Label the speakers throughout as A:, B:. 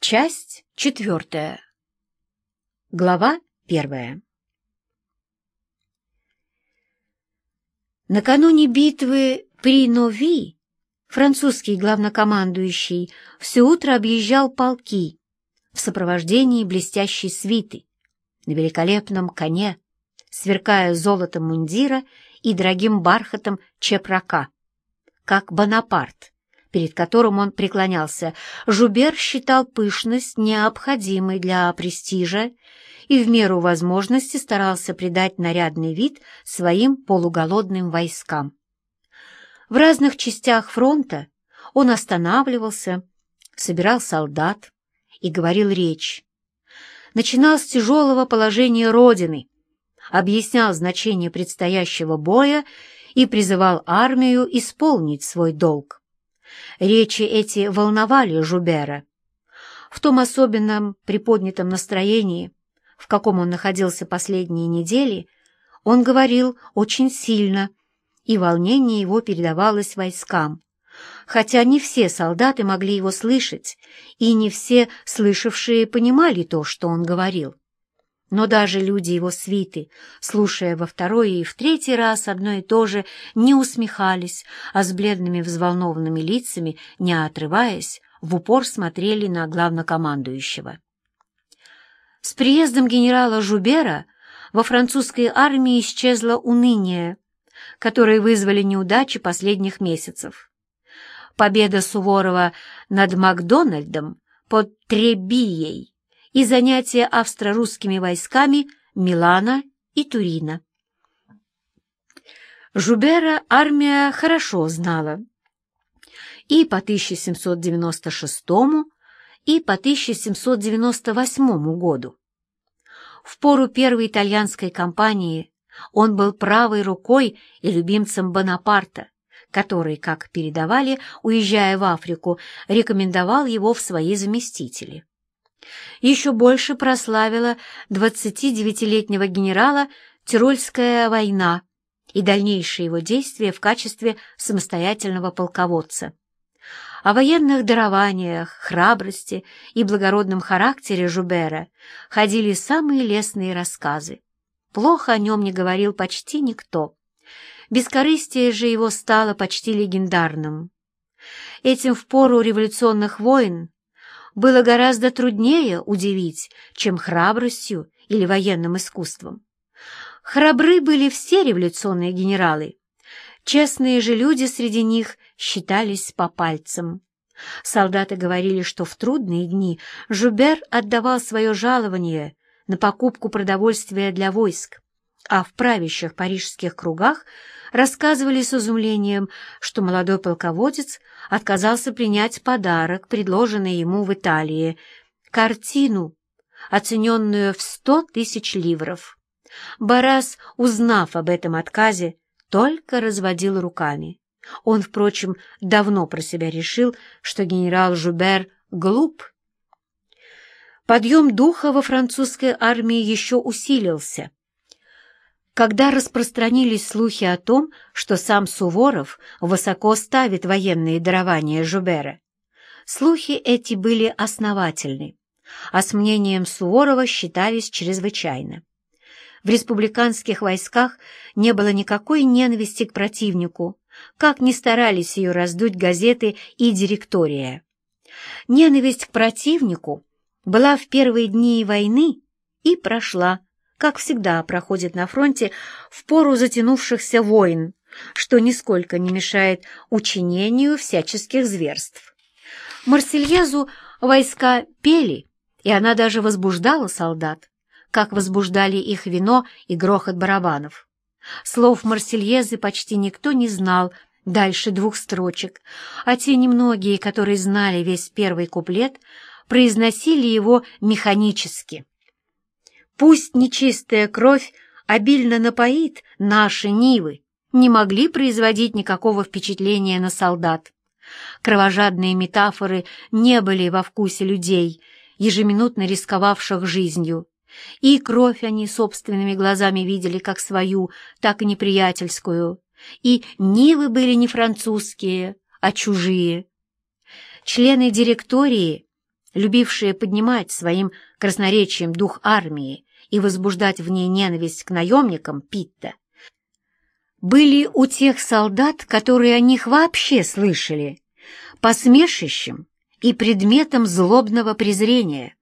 A: Часть четвертая. Глава первая. Накануне битвы при Нови французский главнокомандующий все утро объезжал полки в сопровождении блестящей свиты на великолепном коне, сверкая золотом мундира и дорогим бархатом чепрака, как Бонапарт, перед которым он преклонялся, Жубер считал пышность необходимой для престижа и в меру возможности старался придать нарядный вид своим полуголодным войскам. В разных частях фронта он останавливался, собирал солдат и говорил речь. Начинал с тяжелого положения Родины, объяснял значение предстоящего боя и призывал армию исполнить свой долг. Речи эти волновали Жубера. В том особенном приподнятом настроении, в каком он находился последние недели, он говорил очень сильно, и волнение его передавалось войскам. Хотя не все солдаты могли его слышать, и не все слышавшие понимали то, что он говорил. Но даже люди его свиты, слушая во второй и в третий раз одно и то же, не усмехались, а с бледными взволнованными лицами, не отрываясь, в упор смотрели на главнокомандующего. С приездом генерала Жубера во французской армии исчезло уныние, которое вызвали неудачи последних месяцев. Победа Суворова над Макдональдом под Требией и занятия австро-русскими войсками Милана и Турина. Жубера армия хорошо знала. И по 1796 и по 1798 году. В пору первой итальянской кампании он был правой рукой и любимцем Бонапарта, который, как передавали, уезжая в Африку, рекомендовал его в свои заместители еще больше прославила 29-летнего генерала Тирольская война и дальнейшие его действия в качестве самостоятельного полководца. О военных дарованиях, храбрости и благородном характере Жубера ходили самые лестные рассказы. Плохо о нем не говорил почти никто. Бескорыстие же его стало почти легендарным. Этим в пору революционных войн было гораздо труднее удивить, чем храбростью или военным искусством. Храбры были все революционные генералы. Честные же люди среди них считались по пальцам. Солдаты говорили, что в трудные дни Жубер отдавал свое жалование на покупку продовольствия для войск, а в правящих парижских кругах рассказывали с изумлением, что молодой полководец отказался принять подарок, предложенный ему в Италии, картину, оцененную в сто тысяч ливров. Барас, узнав об этом отказе, только разводил руками. Он, впрочем, давно про себя решил, что генерал Жубер глуп. Подъем духа во французской армии еще усилился. Когда распространились слухи о том, что сам Суворов высоко ставит военные дарования Жубера, слухи эти были основательны, а с мнением Суворова считались чрезвычайно. В республиканских войсках не было никакой ненависти к противнику, как ни старались ее раздуть газеты и директория. Ненависть к противнику была в первые дни войны и прошла, как всегда проходит на фронте в пору затянувшихся войн, что нисколько не мешает учинению всяческих зверств. Марсельезу войска пели, и она даже возбуждала солдат, как возбуждали их вино и грохот барабанов. Слов Марсельезы почти никто не знал дальше двух строчек, а те немногие, которые знали весь первый куплет, произносили его механически. Пусть нечистая кровь обильно напоит наши нивы, не могли производить никакого впечатления на солдат. Кровожадные метафоры не были во вкусе людей, ежеминутно рисковавших жизнью. И кровь они собственными глазами видели как свою, так и неприятельскую. И нивы были не французские, а чужие. Члены директории любившие поднимать своим красноречием дух армии и возбуждать в ней ненависть к наемникам Питта, были у тех солдат, которые о них вообще слышали, посмешищем и предметом злобного презрения,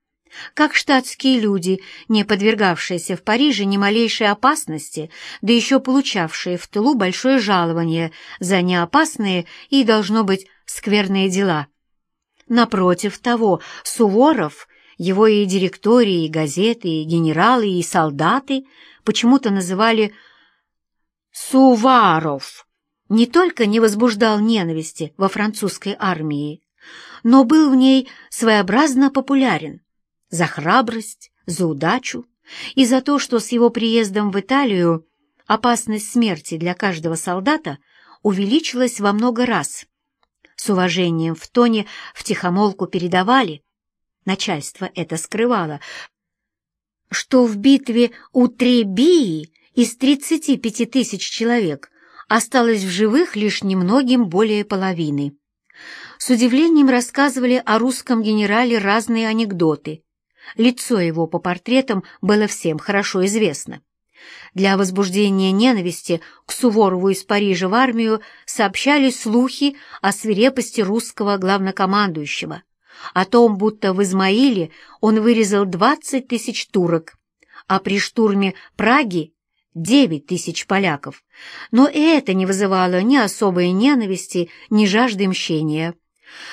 A: как штатские люди, не подвергавшиеся в Париже ни малейшей опасности, да еще получавшие в тылу большое жалование за неопасные и, должно быть, скверные дела. Напротив того, Суворов, его и директории, и газеты, и генералы, и солдаты почему-то называли Суваров, не только не возбуждал ненависти во французской армии, но был в ней своеобразно популярен за храбрость, за удачу и за то, что с его приездом в Италию опасность смерти для каждого солдата увеличилась во много раз. С уважением в тоне втихомолку передавали, начальство это скрывало, что в битве у Требии из 35 тысяч человек осталось в живых лишь немногим более половины. С удивлением рассказывали о русском генерале разные анекдоты. Лицо его по портретам было всем хорошо известно. Для возбуждения ненависти к Суворову из Парижа в армию сообщали слухи о свирепости русского главнокомандующего, о том, будто в Измаиле он вырезал 20 тысяч турок, а при штурме Праги — 9 тысяч поляков. Но и это не вызывало ни особой ненависти, ни жажды мщения.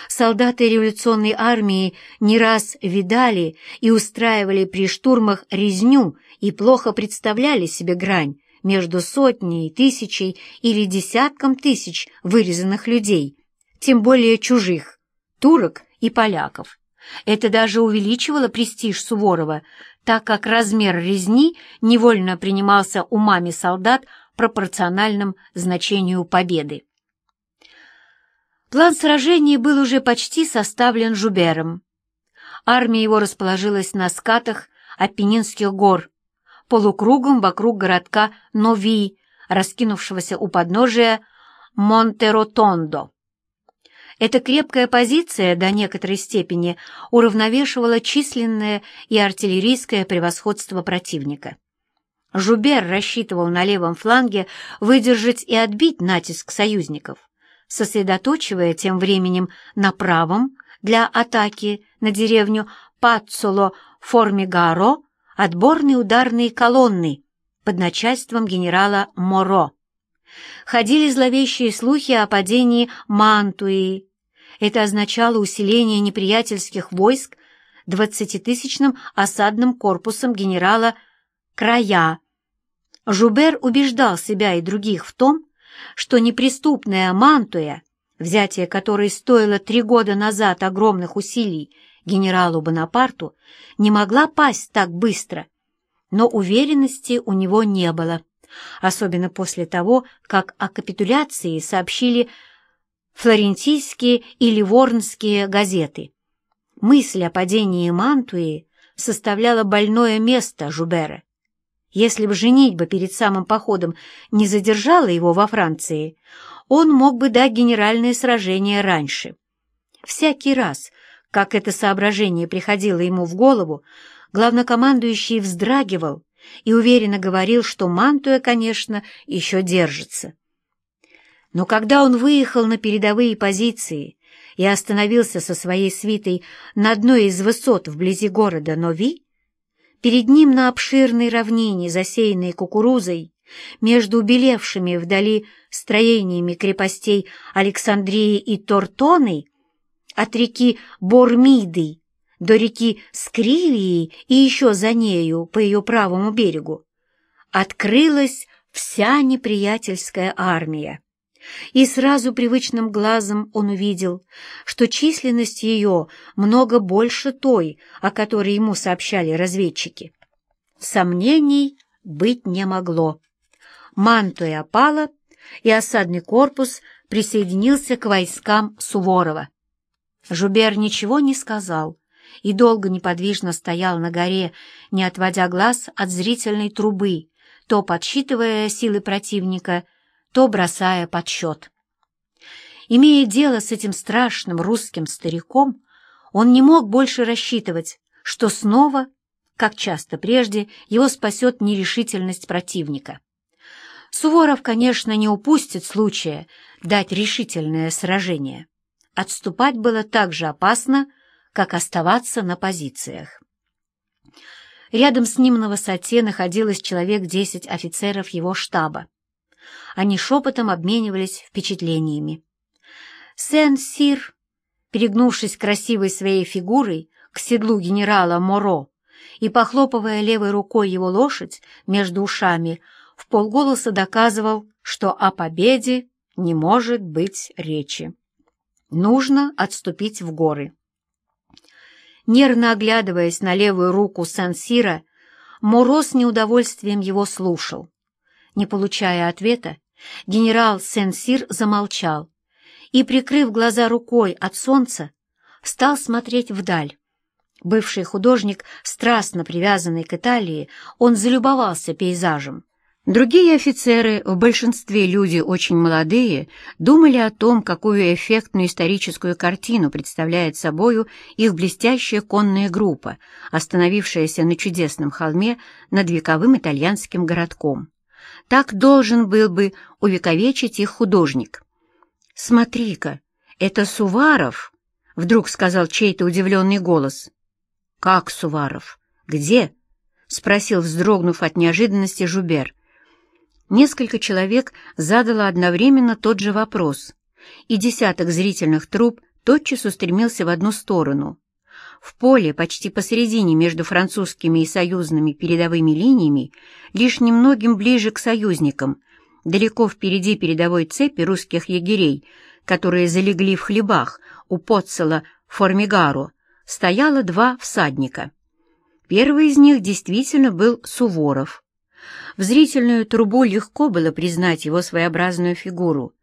A: Солдаты революционной армии не раз видали и устраивали при штурмах резню и плохо представляли себе грань между сотней, тысячей или десятком тысяч вырезанных людей, тем более чужих, турок и поляков. Это даже увеличивало престиж Суворова, так как размер резни невольно принимался умами солдат пропорциональным значению победы. План сражения был уже почти составлен Жубером. Армия его расположилась на скатах Апеннинских гор, полукругом вокруг городка Нови, раскинувшегося у подножия Монтеротондо. Эта крепкая позиция до некоторой степени уравновешивала численное и артиллерийское превосходство противника. Жубер рассчитывал на левом фланге выдержать и отбить натиск союзников сосредоточивая тем временем на правом для атаки на деревню Пацоло-Формигаро отборные ударные колонны под начальством генерала Моро. Ходили зловещие слухи о падении Мантуи. Это означало усиление неприятельских войск двадцатитысячным осадным корпусом генерала Края. Жубер убеждал себя и других в том, что неприступная Мантуя, взятие которой стоило три года назад огромных усилий генералу Бонапарту, не могла пасть так быстро, но уверенности у него не было, особенно после того, как о капитуляции сообщили флорентийские и ливорнские газеты. Мысль о падении Мантуи составляла больное место Жубера. Если бы женитьба перед самым походом не задержала его во Франции, он мог бы дать генеральное сражение раньше. Всякий раз, как это соображение приходило ему в голову, главнокомандующий вздрагивал и уверенно говорил, что Мантуя, конечно, еще держится. Но когда он выехал на передовые позиции и остановился со своей свитой на одной из высот вблизи города Нови, Перед ним на обширной равнине, засеянной кукурузой, между убелевшими вдали строениями крепостей Александрии и Тортоны, от реки Бормиды до реки Скривии и еще за нею, по ее правому берегу, открылась вся неприятельская армия. И сразу привычным глазом он увидел, что численность ее много больше той, о которой ему сообщали разведчики. Сомнений быть не могло. Мантуя опала, и осадный корпус присоединился к войскам Суворова. Жубер ничего не сказал и долго неподвижно стоял на горе, не отводя глаз от зрительной трубы, то подсчитывая силы противника, то бросая подсчет. Имея дело с этим страшным русским стариком, Он не мог больше рассчитывать, что снова, как часто прежде, его спасет нерешительность противника. Суворов, конечно, не упустит случая дать решительное сражение. Отступать было так же опасно, как оставаться на позициях. Рядом с ним на высоте находилось человек десять офицеров его штаба. Они шепотом обменивались впечатлениями. Сен-Сир, перегнувшись красивой своей фигурой к седлу генерала Моро и похлопывая левой рукой его лошадь между ушами, в полголоса доказывал, что о победе не может быть речи. Нужно отступить в горы. Нервно оглядываясь на левую руку Сан-Сира, Моро с неудовольствием его слушал. Не получая ответа, генерал Сен-Сир замолчал и, прикрыв глаза рукой от солнца, стал смотреть вдаль. Бывший художник, страстно привязанный к Италии, он залюбовался пейзажем. Другие офицеры, в большинстве люди очень молодые, думали о том, какую эффектную историческую картину представляет собою их блестящая конная группа, остановившаяся на чудесном холме над вековым итальянским городком. Так должен был бы увековечить их художник. «Смотри-ка, это Суваров!» — вдруг сказал чей-то удивленный голос. «Как Суваров? Где?» — спросил, вздрогнув от неожиданности Жубер. Несколько человек задало одновременно тот же вопрос, и десяток зрительных труб тотчас устремился в одну сторону. В поле, почти посередине между французскими и союзными передовыми линиями, лишь немногим ближе к союзникам, далеко впереди передовой цепи русских егерей, которые залегли в хлебах у подсела Формигаро, стояло два всадника. Первый из них действительно был Суворов, в зрительную трубу легко было признать его своеобразную фигуру.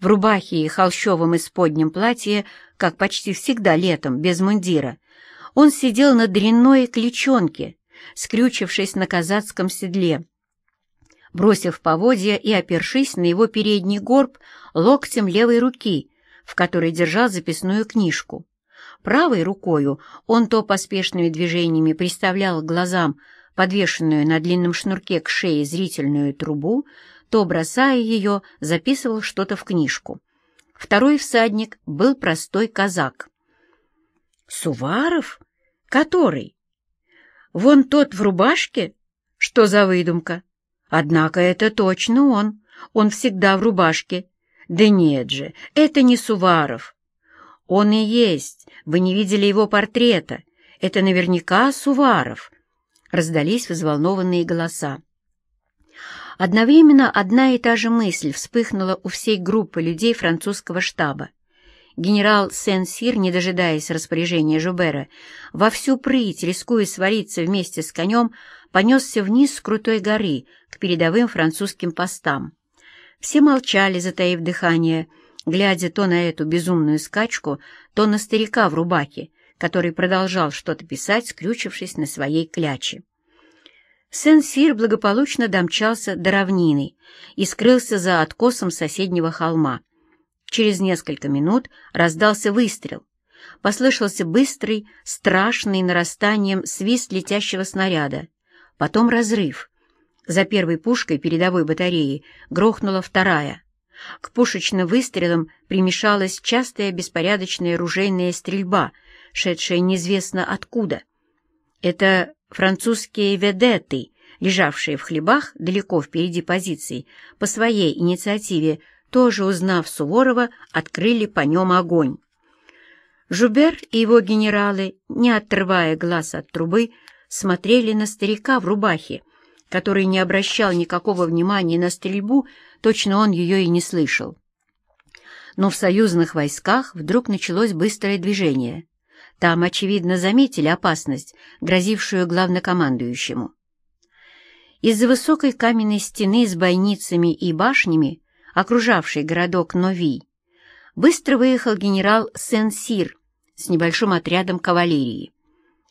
A: В рубахе и холщовом исподнем платье, как почти всегда летом, без мундира, он сидел на дрянной кличонке, скрючившись на казацком седле, бросив поводья и опершись на его передний горб локтем левой руки, в которой держал записную книжку. Правой рукою он то поспешными движениями приставлял глазам подвешенную на длинном шнурке к шее зрительную трубу, то, бросая ее, записывал что-то в книжку. Второй всадник был простой казак. «Суваров? Который? Вон тот в рубашке? Что за выдумка? Однако это точно он. Он всегда в рубашке. Да нет же, это не Суваров. Он и есть. Вы не видели его портрета. Это наверняка Суваров раздались взволнованные голоса. Одновременно одна и та же мысль вспыхнула у всей группы людей французского штаба. Генерал Сен-Сир, не дожидаясь распоряжения Жубера, во всю прыть, рискуя свалиться вместе с конем, понесся вниз с крутой горы к передовым французским постам. Все молчали, затаив дыхание, глядя то на эту безумную скачку, то на старика в рубаке, который продолжал что-то писать, скрючившись на своей кляче. Сен-Сир благополучно домчался до равнины и скрылся за откосом соседнего холма. Через несколько минут раздался выстрел. Послышался быстрый, страшный нарастанием свист летящего снаряда. Потом разрыв. За первой пушкой передовой батареи грохнула вторая. К пушечным выстрелам примешалась частая беспорядочная ружейная стрельба — шедшая неизвестно откуда. Это французские ведеты, лежавшие в хлебах далеко впереди позиций, по своей инициативе, тоже узнав Суворова, открыли по нем огонь. Жубер и его генералы, не отрывая глаз от трубы, смотрели на старика в рубахе, который не обращал никакого внимания на стрельбу, точно он ее и не слышал. Но в союзных войсках вдруг началось быстрое движение. Там, очевидно, заметили опасность, грозившую главнокомандующему. Из-за высокой каменной стены с бойницами и башнями, окружавшей городок Нови, быстро выехал генерал Сен-Сир с небольшим отрядом кавалерии.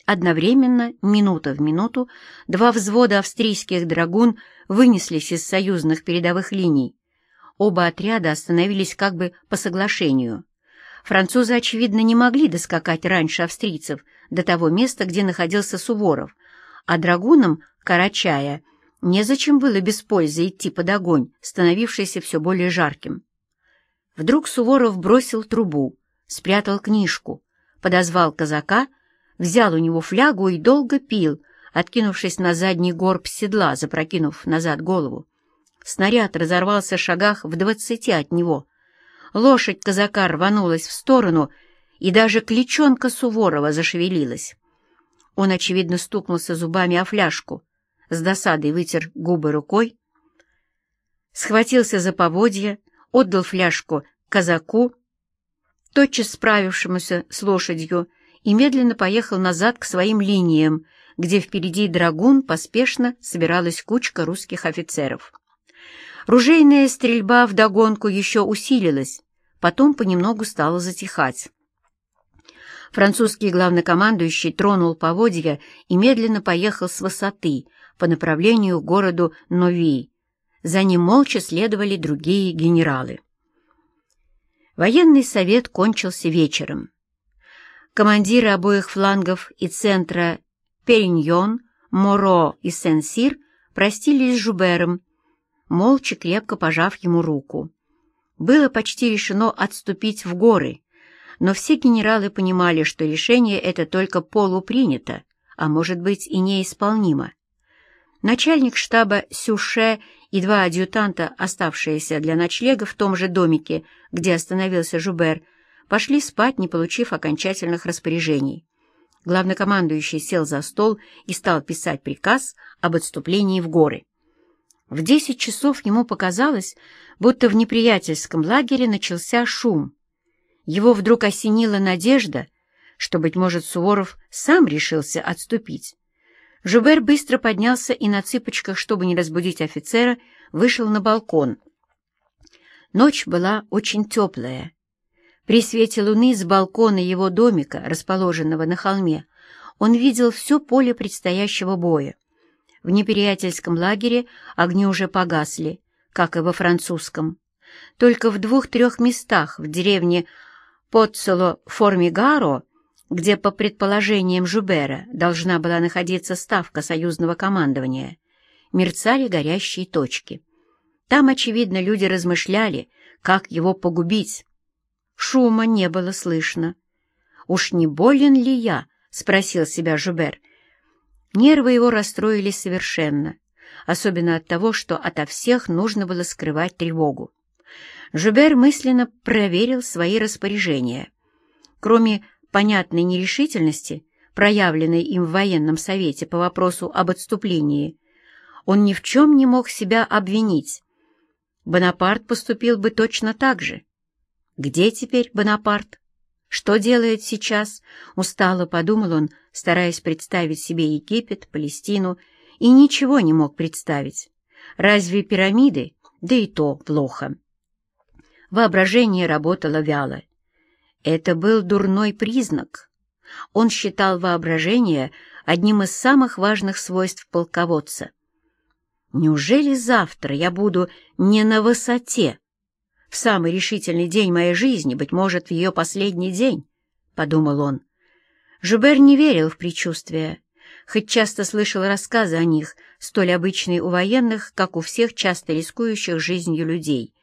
A: Одновременно, минута в минуту, два взвода австрийских драгун вынеслись из союзных передовых линий. Оба отряда остановились как бы по соглашению. Французы, очевидно, не могли доскакать раньше австрийцев до того места, где находился Суворов, а драгунам Карачая незачем было без пользы идти под огонь, становившийся все более жарким. Вдруг Суворов бросил трубу, спрятал книжку, подозвал казака, взял у него флягу и долго пил, откинувшись на задний горб седла, запрокинув назад голову. Снаряд разорвался в шагах в двадцати от него. Лошадь казака рванулась в сторону, и даже кличонка Суворова зашевелилась. Он, очевидно, стукнулся зубами о фляжку, с досадой вытер губы рукой, схватился за поводья, отдал фляжку казаку, тотчас справившемуся с лошадью, и медленно поехал назад к своим линиям, где впереди драгун поспешно собиралась кучка русских офицеров. Ружейная стрельба вдогонку еще усилилась, потом понемногу стала затихать. Французский главнокомандующий тронул поводья и медленно поехал с высоты по направлению к городу Нови. За ним молча следовали другие генералы. Военный совет кончился вечером. Командиры обоих флангов и центра Периньон, Моро и Сен-Сир простились с Жубером, молча крепко пожав ему руку. Было почти решено отступить в горы, но все генералы понимали, что решение это только полупринято, а может быть и неисполнимо. Начальник штаба Сюше и два адъютанта, оставшиеся для ночлега в том же домике, где остановился Жубер, пошли спать, не получив окончательных распоряжений главнокомандующий сел за стол и стал писать приказ об отступлении в горы. В десять часов ему показалось, будто в неприятельском лагере начался шум. Его вдруг осенила надежда, что, быть может, Суворов сам решился отступить. Жубер быстро поднялся и на цыпочках, чтобы не разбудить офицера, вышел на балкон. Ночь была очень теплая, при свете луны с балкона его домика, расположенного на холме, он видел все поле предстоящего боя. В неприятельском лагере огни уже погасли, как и во французском. Только в двух-трех местах в деревне Поццело-Формигаро, где, по предположениям Жубера, должна была находиться ставка союзного командования, мерцали горящие точки. Там, очевидно, люди размышляли, как его погубить, Шума не было слышно. «Уж не болен ли я?» — спросил себя Жубер. Нервы его расстроились совершенно, особенно от того, что ото всех нужно было скрывать тревогу. Жубер мысленно проверил свои распоряжения. Кроме понятной нерешительности, проявленной им в военном совете по вопросу об отступлении, он ни в чем не мог себя обвинить. Бонапарт поступил бы точно так же. Где теперь Бонапарт? Что делает сейчас? Устало подумал он, стараясь представить себе Египет, Палестину, и ничего не мог представить. Разве пирамиды? Да и то плохо. Воображение работало вяло. Это был дурной признак. Он считал воображение одним из самых важных свойств полководца. «Неужели завтра я буду не на высоте?» в самый решительный день моей жизни, быть может, в ее последний день, — подумал он. Жубер не верил в предчувствия, хоть часто слышал рассказы о них, столь обычные у военных, как у всех часто рискующих жизнью людей.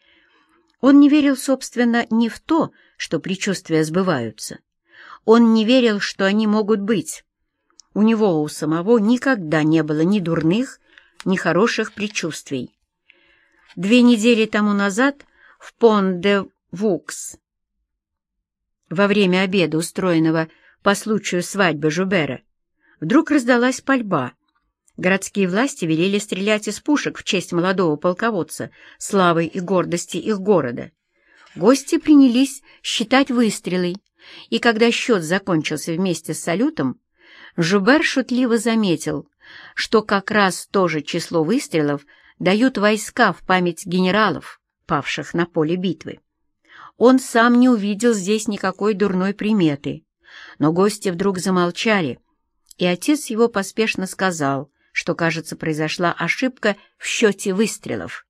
A: Он не верил, собственно, не в то, что предчувствия сбываются. Он не верил, что они могут быть. У него у самого никогда не было ни дурных, ни хороших предчувствий. Две недели тому назад в Пон-де-Вукс. Во время обеда, устроенного по случаю свадьбы Жубера, вдруг раздалась пальба. Городские власти велели стрелять из пушек в честь молодого полководца, славы и гордости их города. Гости принялись считать выстрелы, и когда счет закончился вместе с салютом, Жубер шутливо заметил, что как раз то же число выстрелов дают войска в память генералов павших на поле битвы. Он сам не увидел здесь никакой дурной приметы, но гости вдруг замолчали, и отец его поспешно сказал, что, кажется, произошла ошибка в счете выстрелов.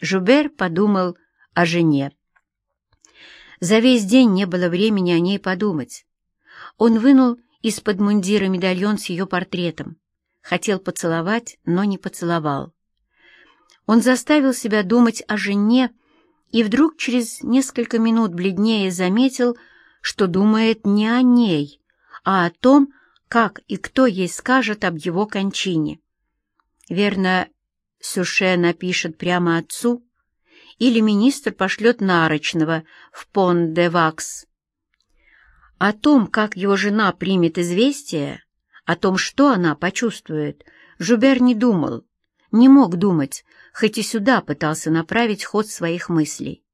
A: Жубер подумал о жене. За весь день не было времени о ней подумать. Он вынул из-под мундира медальон с ее портретом. Хотел поцеловать, но не поцеловал. Он заставил себя думать о жене и вдруг через несколько минут бледнее заметил, что думает не о ней, а о том, как и кто ей скажет об его кончине. Верно, Сюше напишет прямо отцу, или министр пошлет Нарочного в Пон-де-Вакс. О том, как его жена примет известие, о том, что она почувствует, Жубер не думал, не мог думать, хоть и сюда пытался направить ход своих мыслей.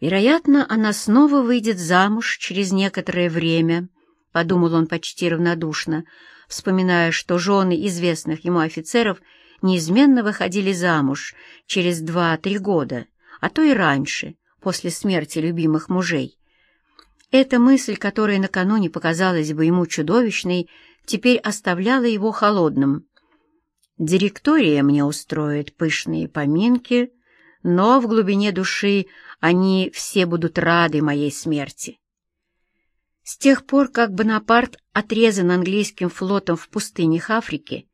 A: Вероятно, она снова выйдет замуж через некоторое время, — подумал он почти равнодушно, вспоминая, что жены известных ему офицеров неизменно выходили замуж через два-три года, а то и раньше, после смерти любимых мужей. Эта мысль, которая накануне показалась бы ему чудовищной, теперь оставляла его холодным. Директория мне устроит пышные поминки, но в глубине души они все будут рады моей смерти. С тех пор, как Бонапарт отрезан английским флотом в пустынях Африки,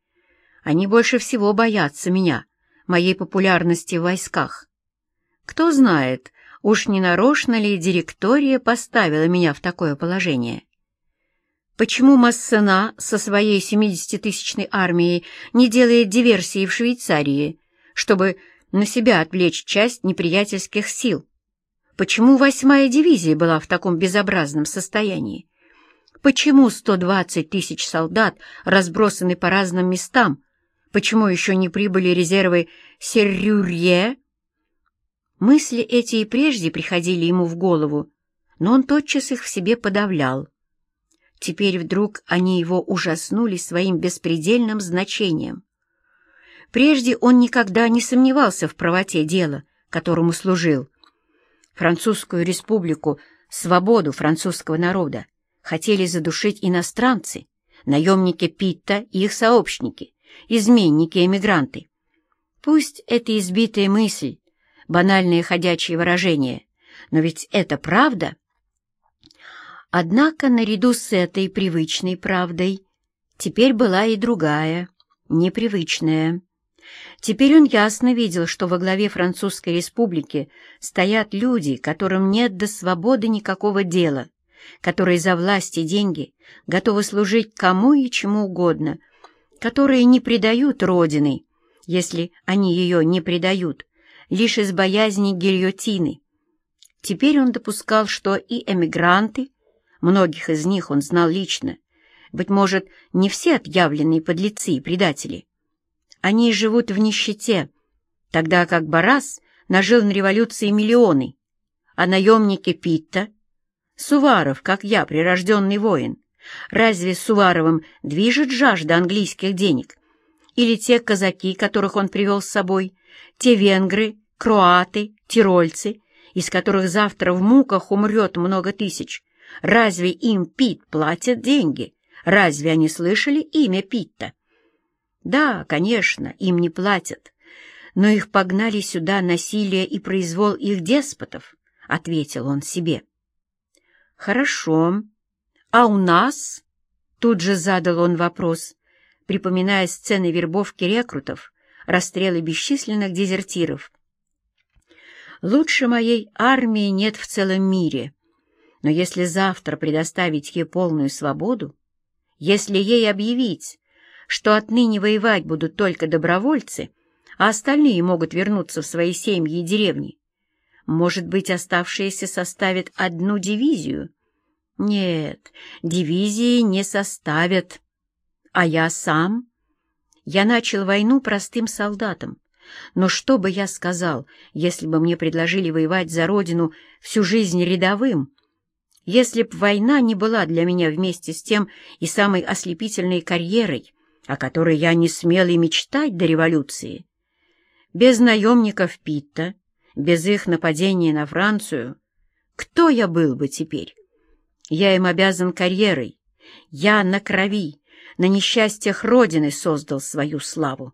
A: они больше всего боятся меня, моей популярности в войсках. Кто знает, Уж не нарочно ли директория поставила меня в такое положение? Почему Массена со своей 70-тысячной армией не делает диверсии в Швейцарии, чтобы на себя отвлечь часть неприятельских сил? Почему восьмая дивизия была в таком безобразном состоянии? Почему 120 тысяч солдат разбросаны по разным местам? Почему еще не прибыли резервы Серрюрье? Мысли эти и прежде приходили ему в голову, но он тотчас их в себе подавлял. Теперь вдруг они его ужаснули своим беспредельным значением. Прежде он никогда не сомневался в правоте дела, которому служил. Французскую республику, свободу французского народа хотели задушить иностранцы, наемники Питта и их сообщники, изменники-эмигранты. Пусть эта избитая мысль банальные ходячие выражения, но ведь это правда. Однако наряду с этой привычной правдой теперь была и другая, непривычная. Теперь он ясно видел, что во главе Французской республики стоят люди, которым нет до свободы никакого дела, которые за власть и деньги готовы служить кому и чему угодно, которые не предают Родины, если они ее не предают, лишь из боязни гильотины. Теперь он допускал, что и эмигранты, многих из них он знал лично, быть может, не все отъявленные подлецы и предатели. Они живут в нищете, тогда как Барас нажил на революции миллионы, а наемники Питта, Суваров, как я, прирожденный воин, разве Суваровым движет жажда английских денег? Или те казаки, которых он привел с собой, те венгры, кроаты, тирольцы, из которых завтра в муках умрет много тысяч, разве им Пит платит деньги? Разве они слышали имя Питта? Да, конечно, им не платят, но их погнали сюда насилие и произвол их деспотов, — ответил он себе. Хорошо. А у нас? Тут же задал он вопрос, припоминая сцены вербовки рекрутов, расстрелы бесчисленных дезертиров. Лучше моей армии нет в целом мире. Но если завтра предоставить ей полную свободу, если ей объявить, что отныне воевать будут только добровольцы, а остальные могут вернуться в свои семьи и деревни, может быть, оставшиеся составят одну дивизию? Нет, дивизии не составят. А я сам? Я начал войну простым солдатом, но что бы я сказал, если бы мне предложили воевать за родину всю жизнь рядовым? Если б война не была для меня вместе с тем и самой ослепительной карьерой, о которой я не смел и мечтать до революции? Без наемников Питта, без их нападения на Францию, кто я был бы теперь? Я им обязан карьерой. Я на крови, на несчастьях Родины создал свою славу.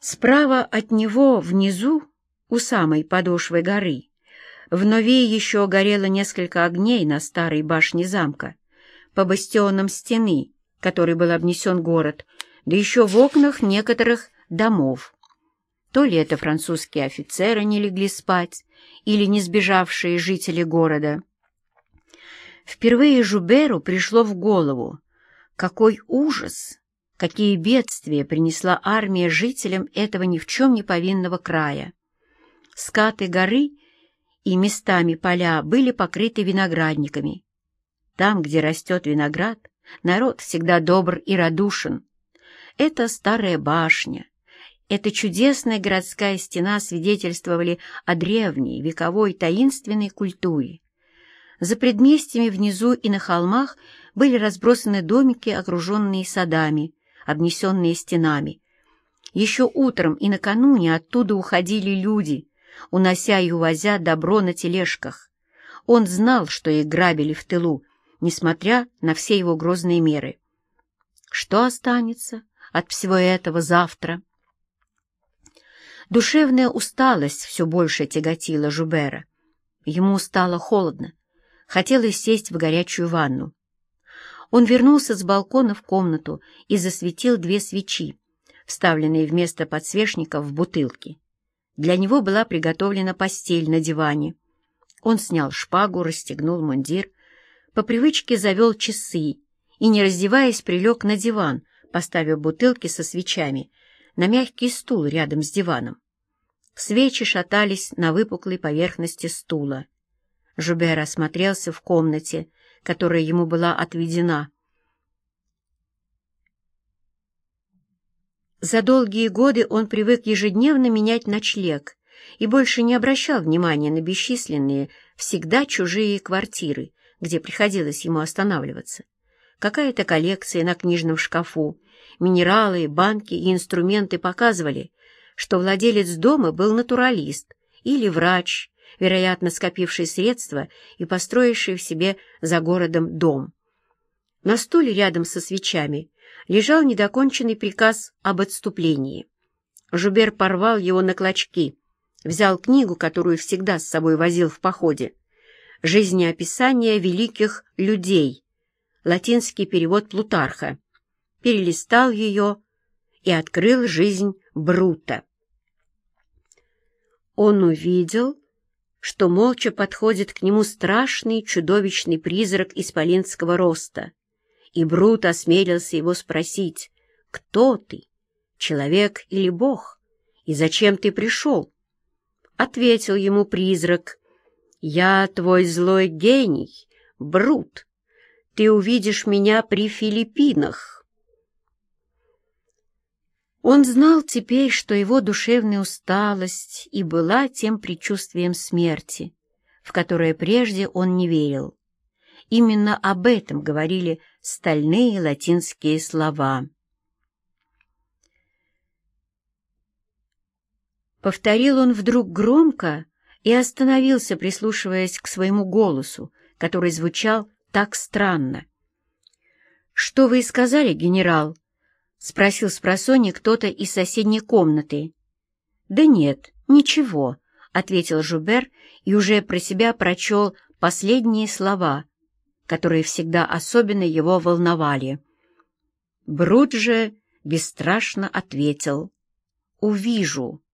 A: Справа от него, внизу, у самой подошвы горы, В Нови еще горело несколько огней на старой башне замка, по бастионам стены, который был обнесен город, да еще в окнах некоторых домов. То ли это французские офицеры не легли спать, или не сбежавшие жители города. Впервые Жуберу пришло в голову, какой ужас, какие бедствия принесла армия жителям этого ни в чем не повинного края. Скаты горы и местами поля были покрыты виноградниками. Там, где растет виноград, народ всегда добр и радушен. Это старая башня, эта чудесная городская стена свидетельствовали о древней, вековой, таинственной культуре. За предместьями внизу и на холмах были разбросаны домики, окруженные садами, обнесенные стенами. Еще утром и накануне оттуда уходили люди, унося и увозя добро на тележках. Он знал, что их грабили в тылу, несмотря на все его грозные меры. Что останется от всего этого завтра? Душевная усталость все больше тяготила Жубера. Ему стало холодно. Хотелось сесть в горячую ванну. Он вернулся с балкона в комнату и засветил две свечи, вставленные вместо подсвечников в бутылки. Для него была приготовлена постель на диване. Он снял шпагу, расстегнул мундир, по привычке завел часы и, не раздеваясь, прилег на диван, поставив бутылки со свечами — на мягкий стул рядом с диваном. Свечи шатались на выпуклой поверхности стула. Жубер осмотрелся в комнате, которая ему была отведена. За долгие годы он привык ежедневно менять ночлег и больше не обращал внимания на бесчисленные, всегда чужие квартиры, где приходилось ему останавливаться. Какая-то коллекция на книжном шкафу, Минералы, банки и инструменты показывали, что владелец дома был натуралист или врач, вероятно, скопивший средства и построивший в себе за городом дом. На стуле рядом со свечами лежал недоконченный приказ об отступлении. Жубер порвал его на клочки, взял книгу, которую всегда с собой возил в походе, «Жизнеописание великих людей», латинский перевод Плутарха, перелистал ее и открыл жизнь Брута. Он увидел, что молча подходит к нему страшный чудовищный призрак исполинского роста, и Брут осмелился его спросить, «Кто ты, человек или бог, и зачем ты пришел?» Ответил ему призрак, «Я твой злой гений, Брут. Ты увидишь меня при Филиппинах». Он знал теперь, что его душевная усталость и была тем предчувствием смерти, в которое прежде он не верил. Именно об этом говорили стальные латинские слова. Повторил он вдруг громко и остановился, прислушиваясь к своему голосу, который звучал так странно. «Что вы сказали, генерал?» — спросил с просони кто-то из соседней комнаты. «Да нет, ничего», — ответил Жубер и уже про себя прочел последние слова, которые всегда особенно его волновали. Брут же бесстрашно ответил «Увижу».